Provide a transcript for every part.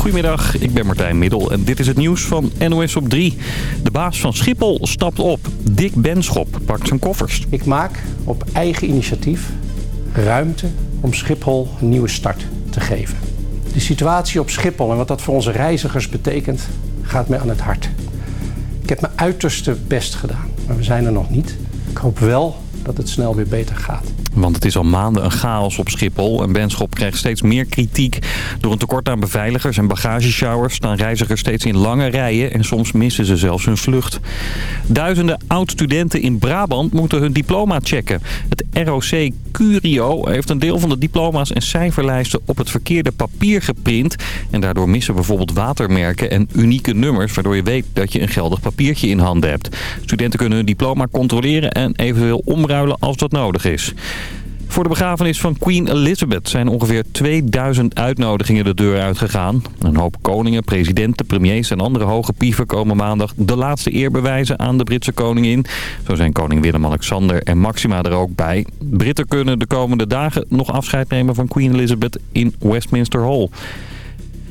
Goedemiddag, ik ben Martijn Middel en dit is het nieuws van NOS op 3. De baas van Schiphol stapt op. Dick Benschop pakt zijn koffers. Ik maak op eigen initiatief ruimte om Schiphol een nieuwe start te geven. De situatie op Schiphol en wat dat voor onze reizigers betekent, gaat mij aan het hart. Ik heb mijn uiterste best gedaan, maar we zijn er nog niet. Ik hoop wel dat het snel weer beter gaat. Want het is al maanden een chaos op Schiphol. En Benschop krijgt steeds meer kritiek. Door een tekort aan beveiligers en bagageshowers staan reizigers steeds in lange rijen. En soms missen ze zelfs hun vlucht. Duizenden oud-studenten in Brabant moeten hun diploma checken. Het ROC Curio heeft een deel van de diploma's en cijferlijsten op het verkeerde papier geprint. En daardoor missen bijvoorbeeld watermerken en unieke nummers. Waardoor je weet dat je een geldig papiertje in handen hebt. Studenten kunnen hun diploma controleren en eventueel omruilen als dat nodig is. Voor de begrafenis van Queen Elizabeth zijn ongeveer 2000 uitnodigingen de deur uitgegaan. Een hoop koningen, presidenten, premiers en andere hoge pieven komen maandag de laatste eer bewijzen aan de Britse koningin. Zo zijn koning Willem-Alexander en Maxima er ook bij. Britten kunnen de komende dagen nog afscheid nemen van Queen Elizabeth in Westminster Hall.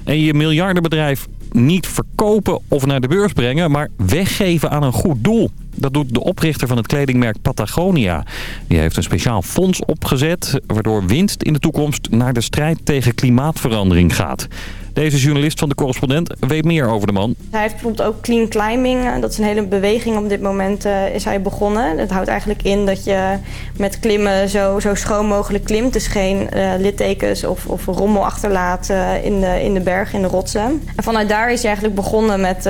En je miljardenbedrijf niet verkopen of naar de beurs brengen, maar weggeven aan een goed doel. Dat doet de oprichter van het kledingmerk Patagonia. Die heeft een speciaal fonds opgezet... waardoor winst in de toekomst naar de strijd tegen klimaatverandering gaat. Deze journalist van de correspondent weet meer over de man. Hij heeft bijvoorbeeld ook clean climbing. Eh, dat is een hele beweging op dit moment uh, is hij begonnen. Dat houdt eigenlijk in dat je met klimmen zo, zo schoon mogelijk klimt. Dus geen uh, littekens of, of rommel achterlaat uh, in, de, in de bergen, in de rotsen. En vanuit daar is hij eigenlijk begonnen met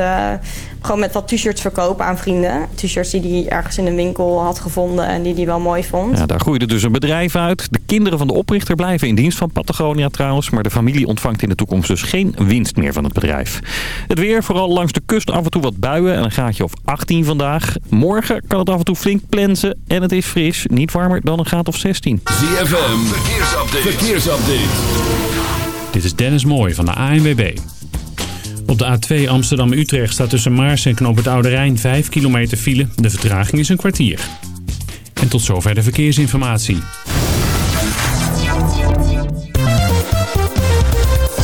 gewoon met wat t-shirts verkopen aan vrienden. T-shirts die hij ergens in een winkel had gevonden en die hij wel mooi vond. Ja, daar groeide dus een bedrijf uit. De kinderen van de oprichter blijven in dienst van Patagonia trouwens. Maar de familie ontvangt in de toekomst dus geen winst meer van het bedrijf. Het weer, vooral langs de kust af en toe wat buien en een gaatje of 18 vandaag. Morgen kan het af en toe flink plensen en het is fris. Niet warmer dan een graad of 16. ZFM, verkeersupdate. verkeersupdate. Dit is Dennis Mooij van de ANWB. Op de A2 Amsterdam-Utrecht staat tussen Maars en Knoop het Oude Rijn 5 kilometer file. De vertraging is een kwartier. En tot zover de verkeersinformatie.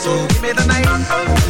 So give me the night.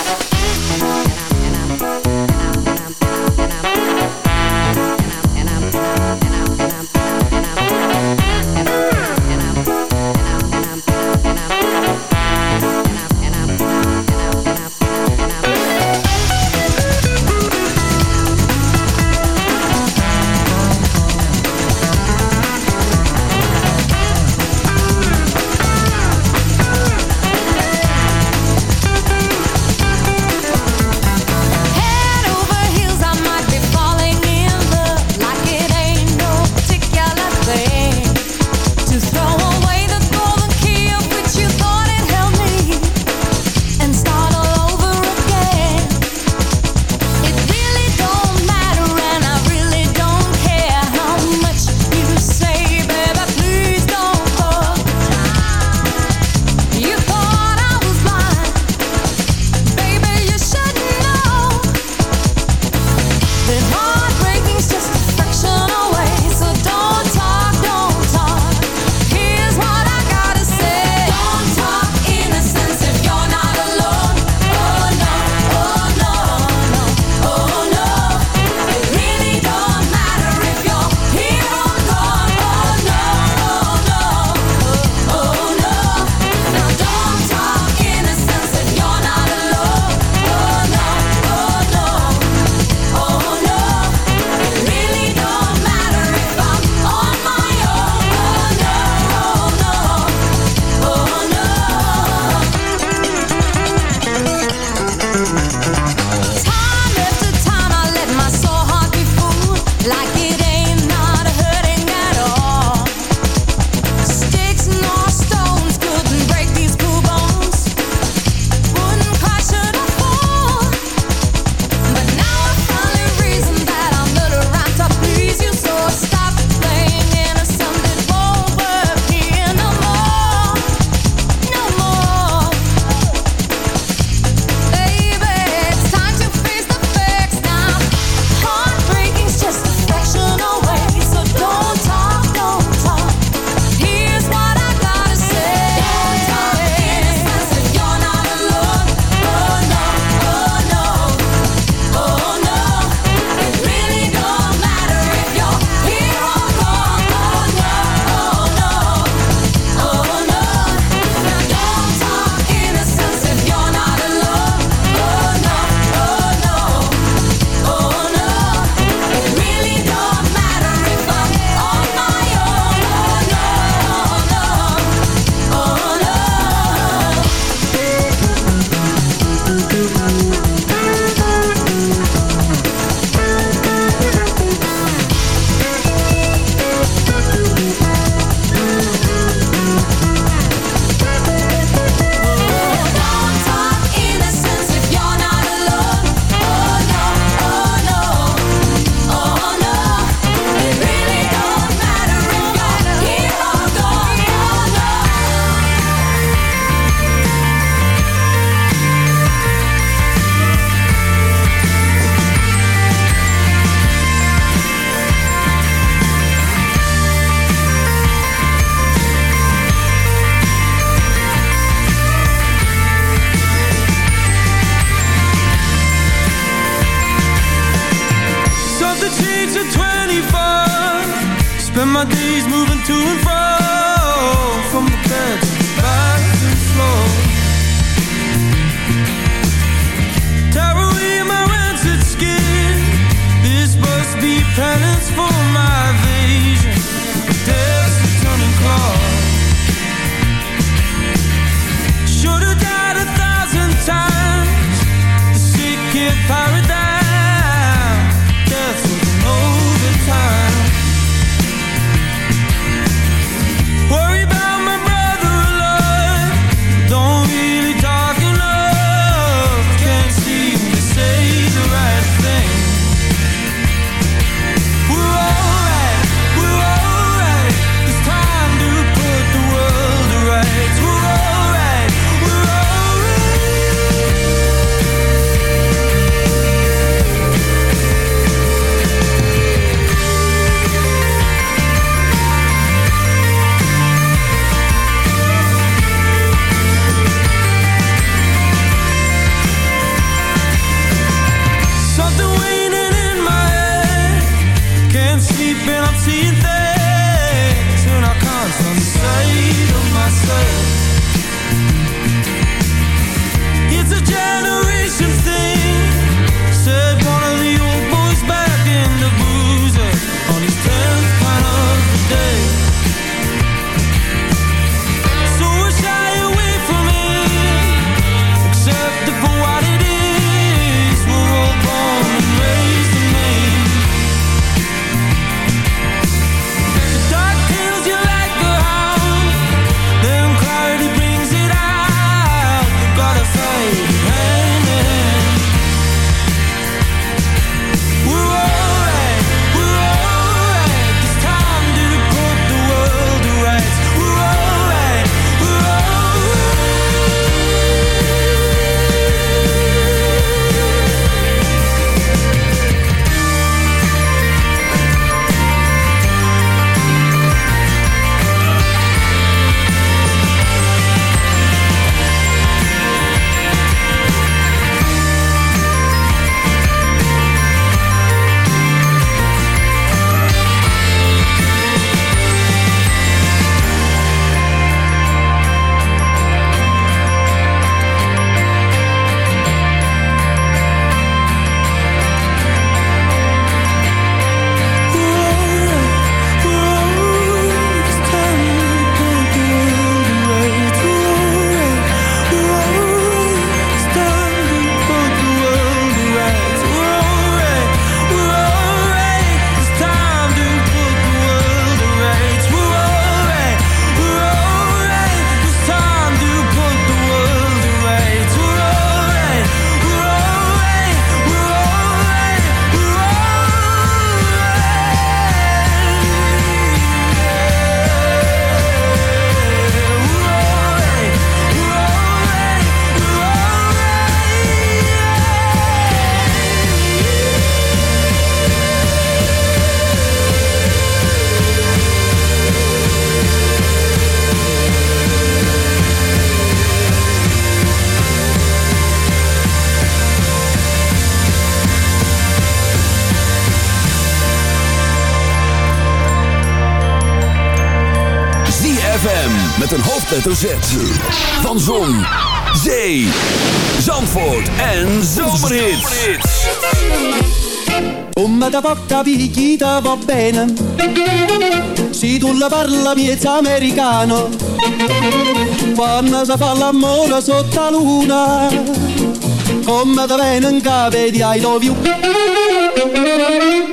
Hoofdletter Z. Van Zon, Zee, Zandvoort en Zomerhits. Come da porta picchita va bene Se tu la parla miezza americano Quando si fa l'amore sotto la luna Come da bene in capo di I love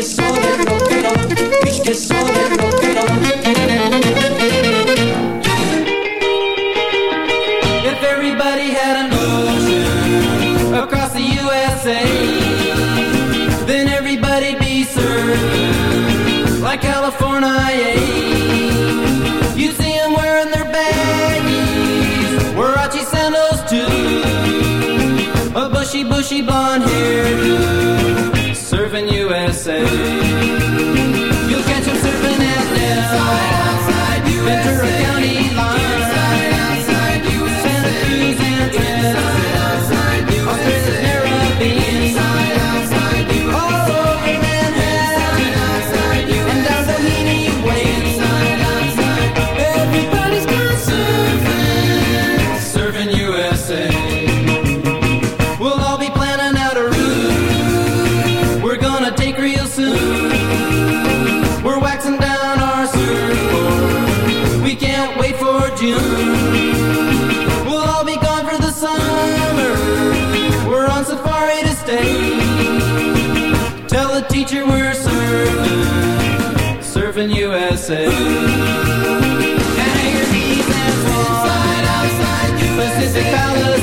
this. Ik zit nu in een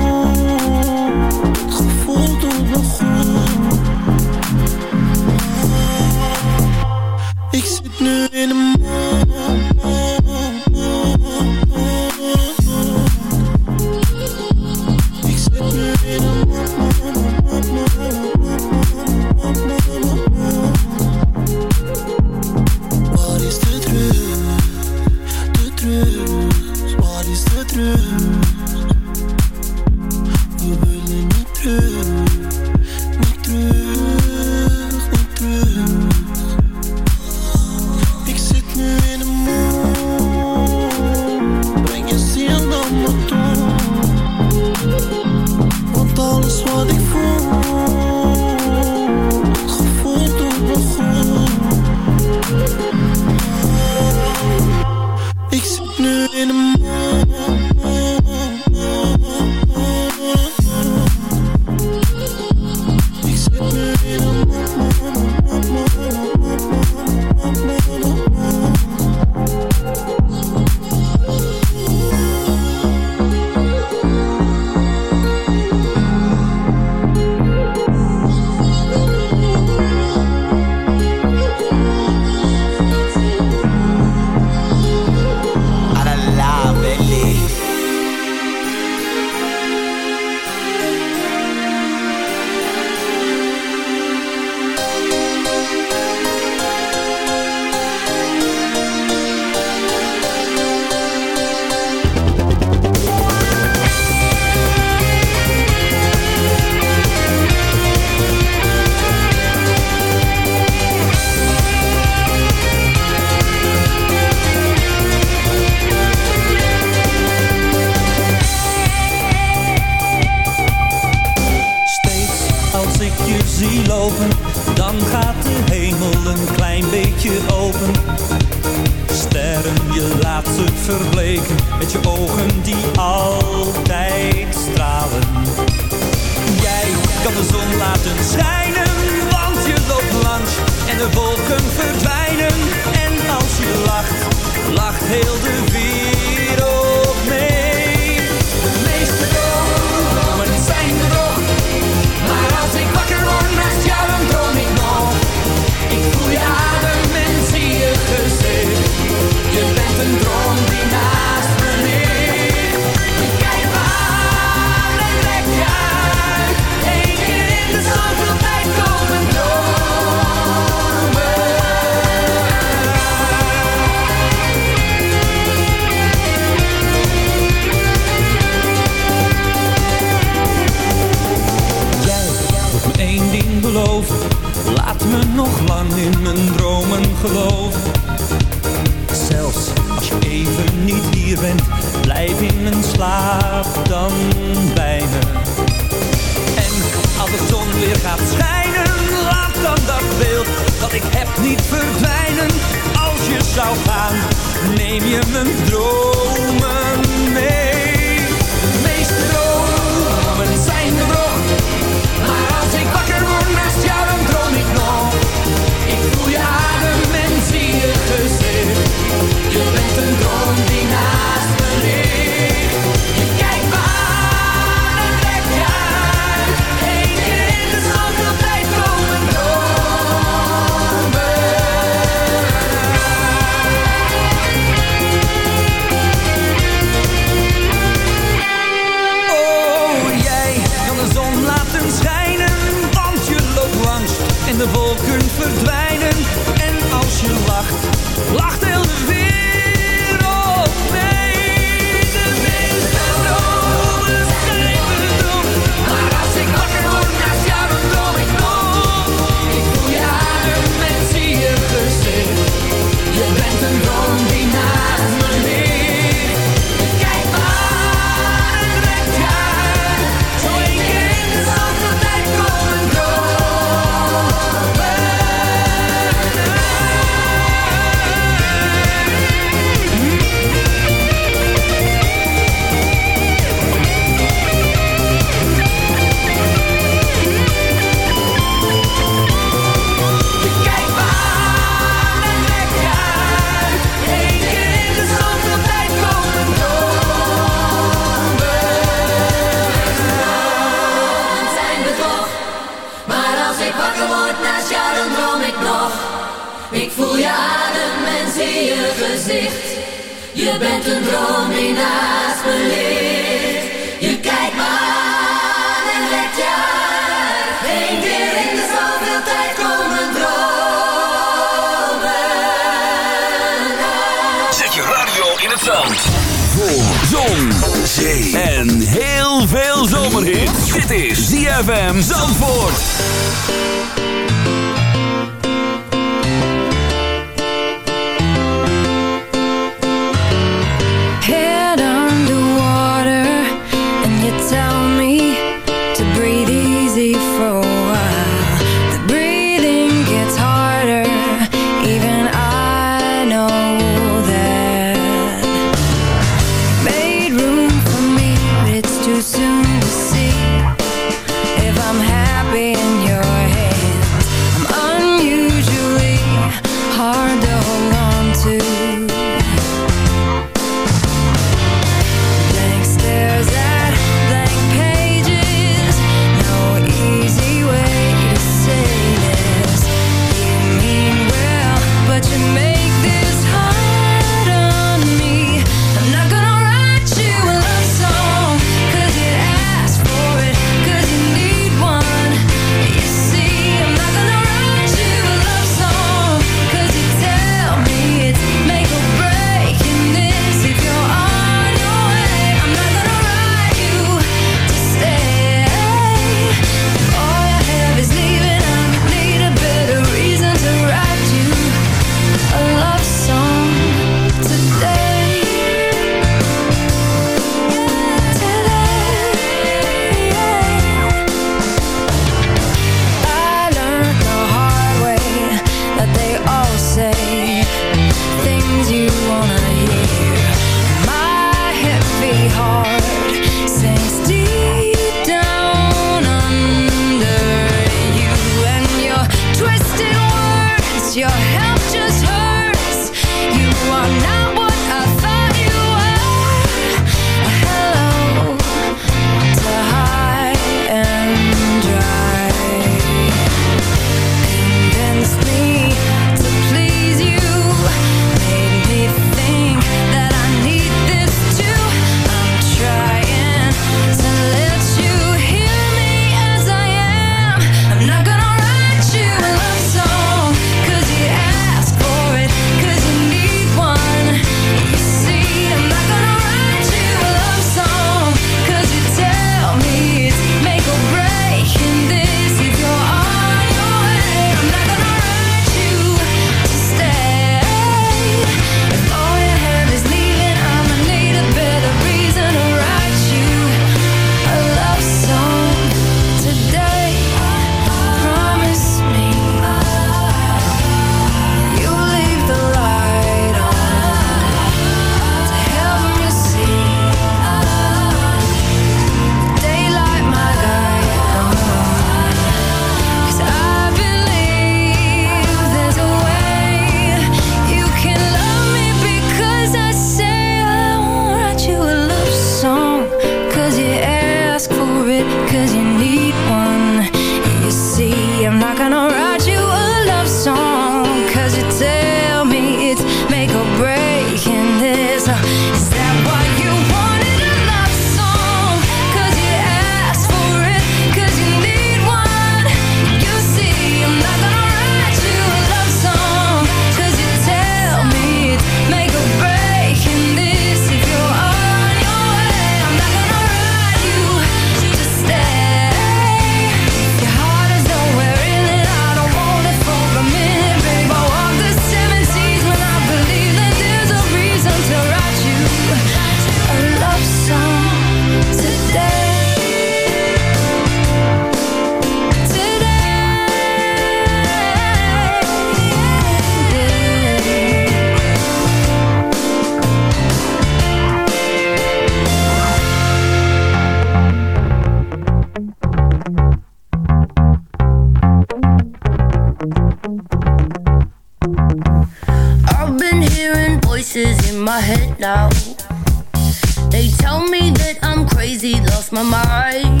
tell me that I'm crazy, lost my mind.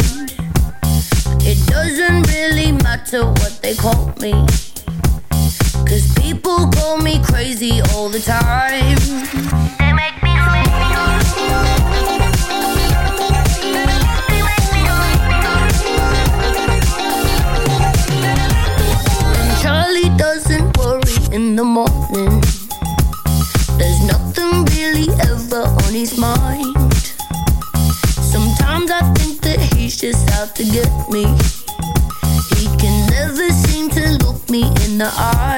It doesn't really matter what they call me. Cause people call me crazy all the time. They make me And Charlie doesn't worry in the morning. There's nothing really ever on his mind just out to get me. He can never seem to look me in the eye.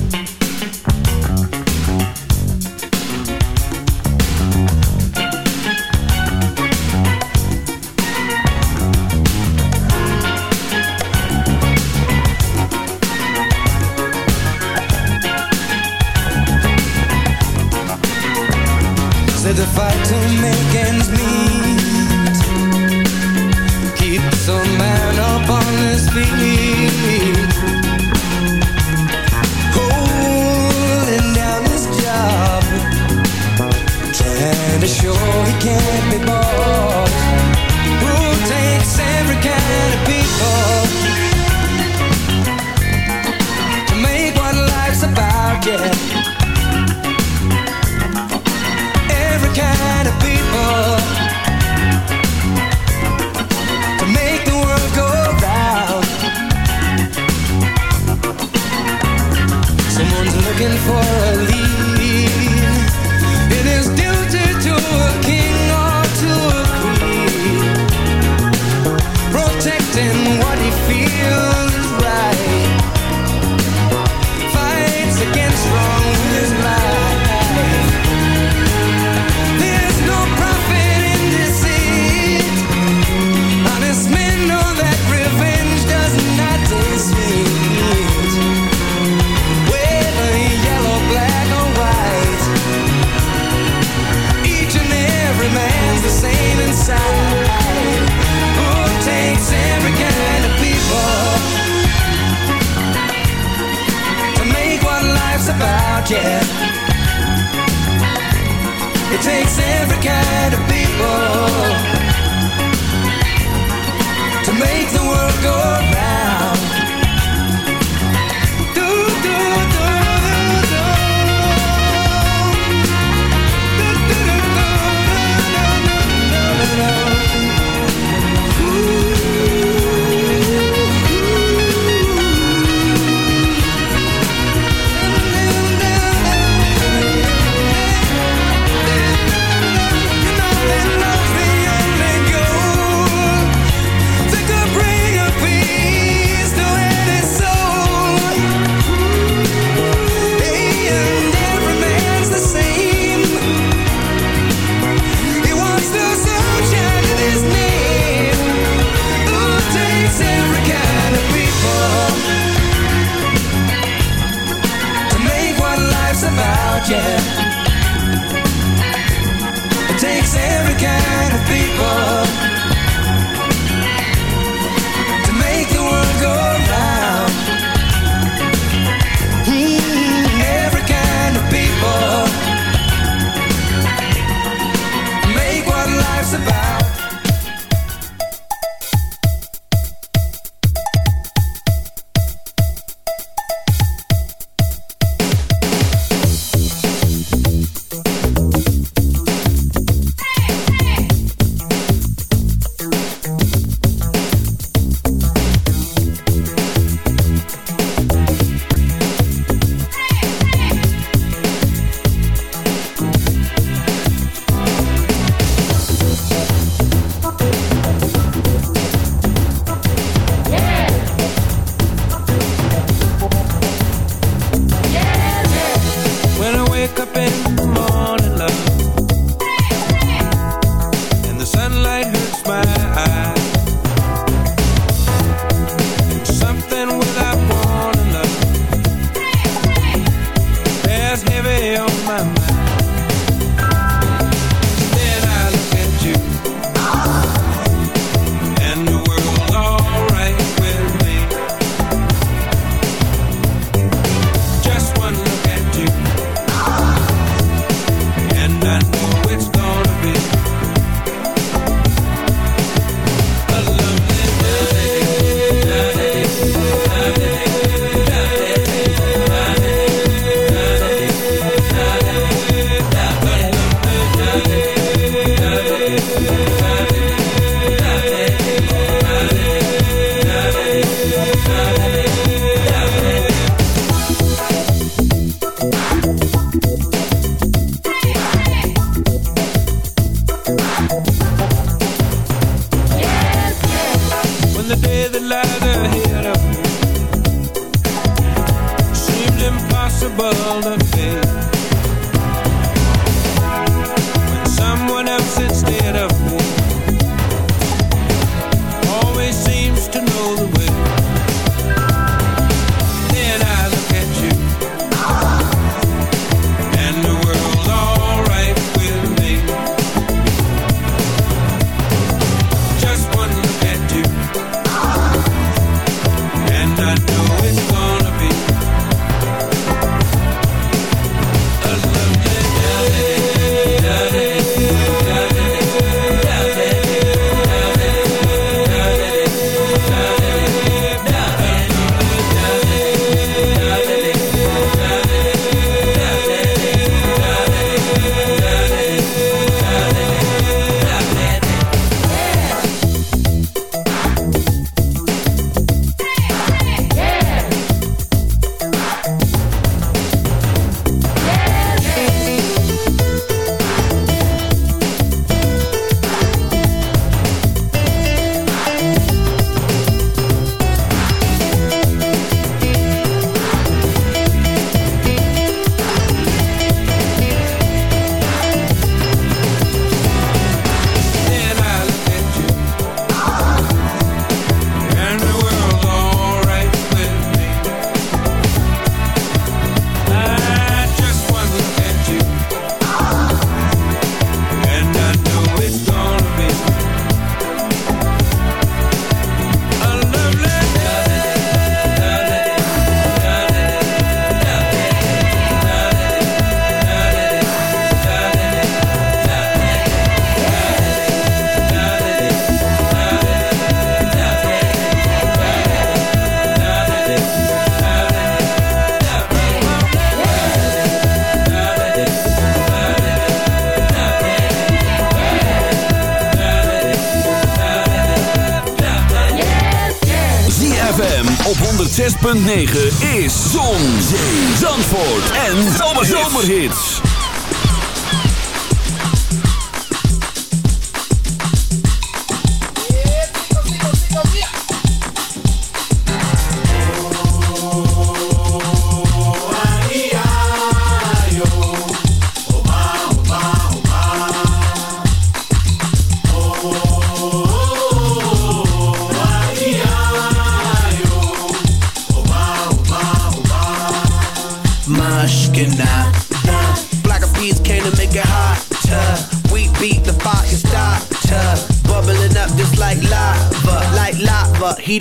Is Zon,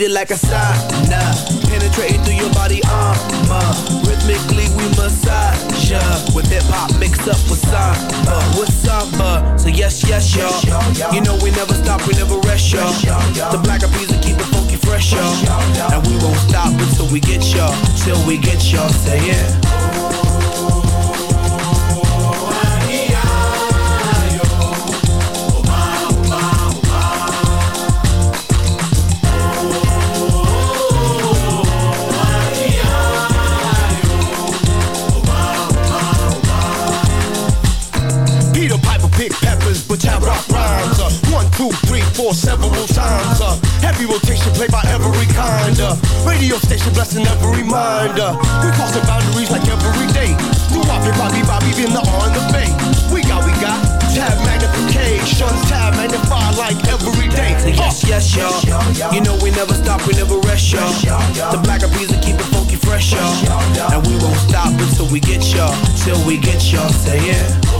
like a blessing every mind. Uh, we crossing boundaries like every day. Do Bobby, Bobby, Bobby, been the on the bay. We got, we got tab magnification, tab magnify like every day. Yes, yes, y'all. You know we never stop, we never rest, y'all. The black of will keep it funky fresh, y'all. And we won't stop until we get y'all, till we get y'all. Say yeah.